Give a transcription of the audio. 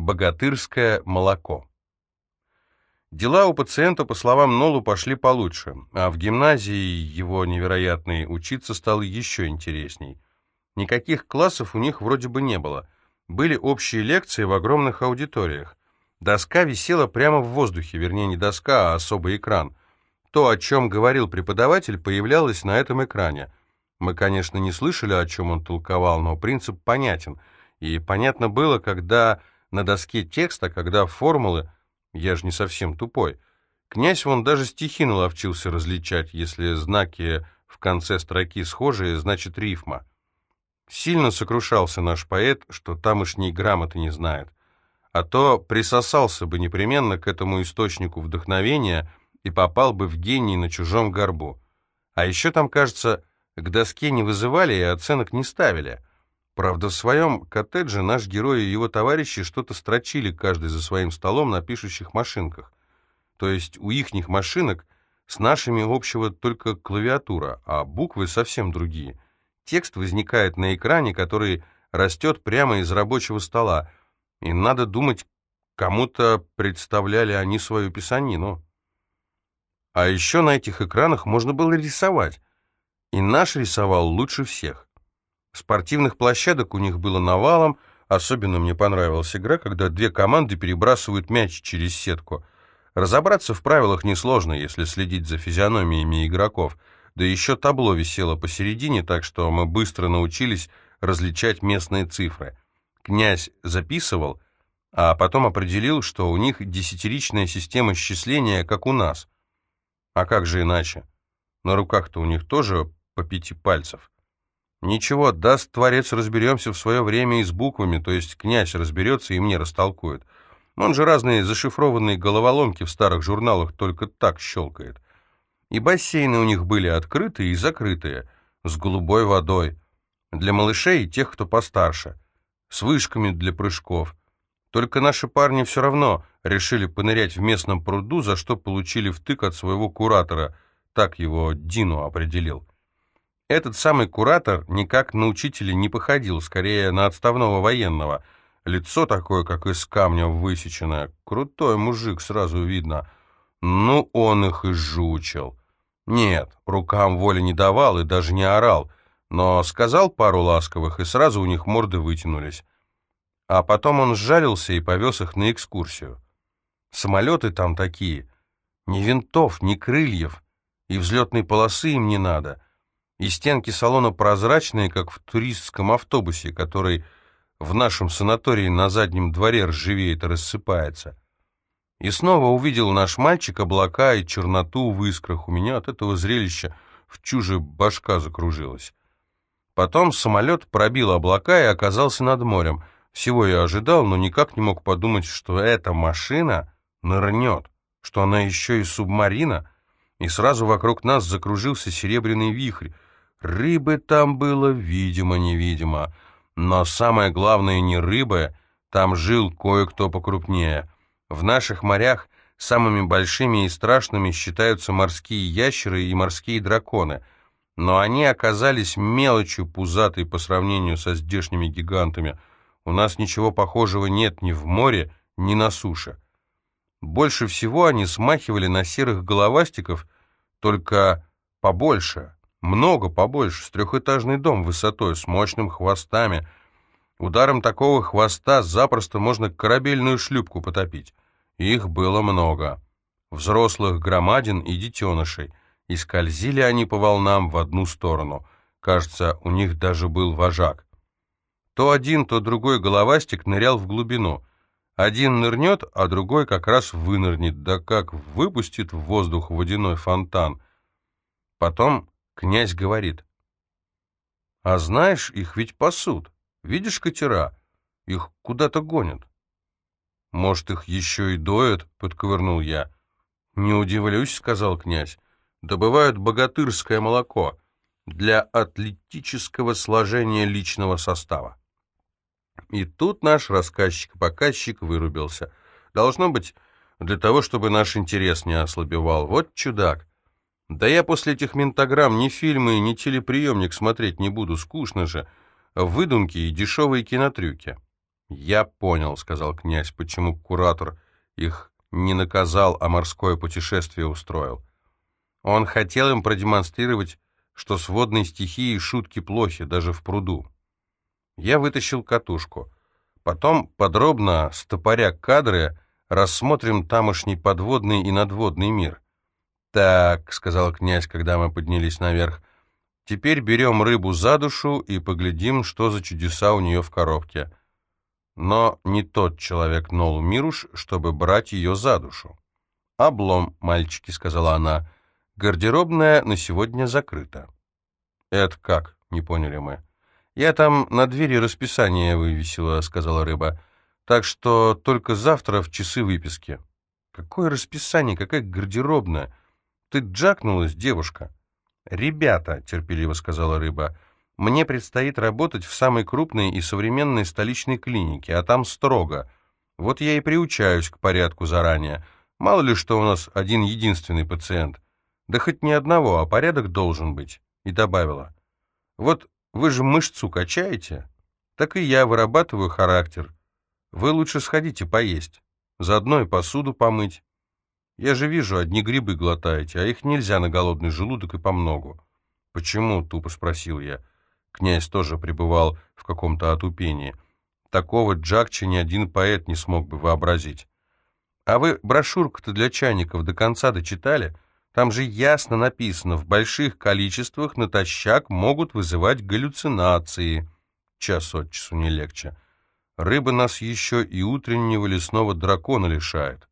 Богатырское молоко. Дела у пациента, по словам Нолу, пошли получше, а в гимназии его невероятной учиться стало еще интересней. Никаких классов у них вроде бы не было. Были общие лекции в огромных аудиториях. Доска висела прямо в воздухе, вернее, не доска, а особый экран. То, о чем говорил преподаватель, появлялось на этом экране. Мы, конечно, не слышали, о чем он толковал, но принцип понятен. И понятно было, когда на доске текст, а когда формулы, я же не совсем тупой. Князь вон даже стихи наловчился различать, если знаки в конце строки схожие, значит рифма. Сильно сокрушался наш поэт, что тамошней грамоты не знает. А то присосался бы непременно к этому источнику вдохновения и попал бы в гений на чужом горбу. А еще там, кажется, к доске не вызывали и оценок не ставили — Правда, в своем коттедже наш герой и его товарищи что-то строчили каждый за своим столом на пишущих машинках. То есть у ихних машинок с нашими общего только клавиатура, а буквы совсем другие. Текст возникает на экране, который растет прямо из рабочего стола, и надо думать, кому-то представляли они свою писанину. А еще на этих экранах можно было рисовать, и наш рисовал лучше всех. Спортивных площадок у них было навалом, особенно мне понравилась игра, когда две команды перебрасывают мяч через сетку. Разобраться в правилах несложно, если следить за физиономиями игроков, да еще табло висело посередине, так что мы быстро научились различать местные цифры. Князь записывал, а потом определил, что у них десятиричная система счисления, как у нас. А как же иначе? На руках-то у них тоже по пяти пальцев. Ничего, даст Творец, разберемся в свое время и с буквами, то есть князь разберется и мне растолкует. Он же разные зашифрованные головоломки в старых журналах только так щелкает. И бассейны у них были открытые и закрытые, с голубой водой. Для малышей и тех, кто постарше. С вышками для прыжков. Только наши парни все равно решили понырять в местном пруду, за что получили втык от своего куратора, так его Дину определил. Этот самый куратор никак на учителя не походил, скорее на отставного военного. Лицо такое, как из камня высеченное. Крутой мужик, сразу видно. Ну, он их и жучил. Нет, рукам воли не давал и даже не орал, но сказал пару ласковых, и сразу у них морды вытянулись. А потом он сжалился и повез их на экскурсию. Самолеты там такие. Ни винтов, ни крыльев, и взлетной полосы им не надо — и стенки салона прозрачные, как в туристском автобусе, который в нашем санатории на заднем дворе ржавеет и рассыпается. И снова увидел наш мальчик облака и черноту в искрах. У меня от этого зрелища в чуже башка закружилась. Потом самолет пробил облака и оказался над морем. Всего я ожидал, но никак не мог подумать, что эта машина нырнет, что она еще и субмарина, и сразу вокруг нас закружился серебряный вихрь, Рыбы там было видимо-невидимо, но самое главное не рыбы, там жил кое-кто покрупнее. В наших морях самыми большими и страшными считаются морские ящеры и морские драконы, но они оказались мелочью пузатой по сравнению со здешними гигантами. У нас ничего похожего нет ни в море, ни на суше. Больше всего они смахивали на серых головастиков, только побольше — много побольше, с трехэтажный дом высотой, с мощным хвостами. Ударом такого хвоста запросто можно корабельную шлюпку потопить. Их было много. Взрослых громадин и детенышей. И скользили они по волнам в одну сторону. Кажется, у них даже был вожак. То один, то другой головастик нырял в глубину. Один нырнет, а другой как раз вынырнет, да как выпустит в воздух водяной фонтан. Потом Князь говорит, «А знаешь, их ведь пасут. Видишь катера? Их куда-то гонят». «Может, их еще и доят?» — подковырнул я. «Не удивлюсь», — сказал князь. «Добывают богатырское молоко для атлетического сложения личного состава». И тут наш рассказчик-показчик вырубился. Должно быть, для того, чтобы наш интерес не ослабевал. Вот чудак. Да я после этих ментограмм ни фильмы, ни телеприемник смотреть не буду, скучно же. Выдумки и дешевые кинотрюки. «Я понял», — сказал князь, — «почему куратор их не наказал, а морское путешествие устроил. Он хотел им продемонстрировать, что с водной стихией шутки плохи, даже в пруду. Я вытащил катушку. Потом подробно, стопоря кадры, рассмотрим тамошний подводный и надводный мир. «Так», — сказал князь, когда мы поднялись наверх, — «теперь берем рыбу за душу и поглядим, что за чудеса у нее в коробке». Но не тот человек Нолу Мируш, чтобы брать ее за душу. «Облом, мальчики», — сказала она, — «гардеробная на сегодня закрыта». «Это как?» — не поняли мы. «Я там на двери расписание вывесила», — сказала рыба. «Так что только завтра в часы выписки». «Какое расписание? Какая гардеробная? Ты джакнулась, девушка?» «Ребята», — терпеливо сказала рыба, — «мне предстоит работать в самой крупной и современной столичной клинике, а там строго. Вот я и приучаюсь к порядку заранее. Мало ли что у нас один единственный пациент. Да хоть не одного, а порядок должен быть». И добавила, «Вот вы же мышцу качаете, так и я вырабатываю характер. Вы лучше сходите поесть, заодно и посуду помыть». Я же вижу, одни грибы глотаете, а их нельзя на голодный желудок и помногу. Почему? Тупо спросил я. Князь тоже пребывал в каком-то отупении. Такого Джакча ни один поэт не смог бы вообразить. А вы брошюрку-то для чайников до конца дочитали? Там же ясно написано, в больших количествах натощак могут вызывать галлюцинации. Час от часу не легче. Рыба нас еще и утреннего лесного дракона лишает.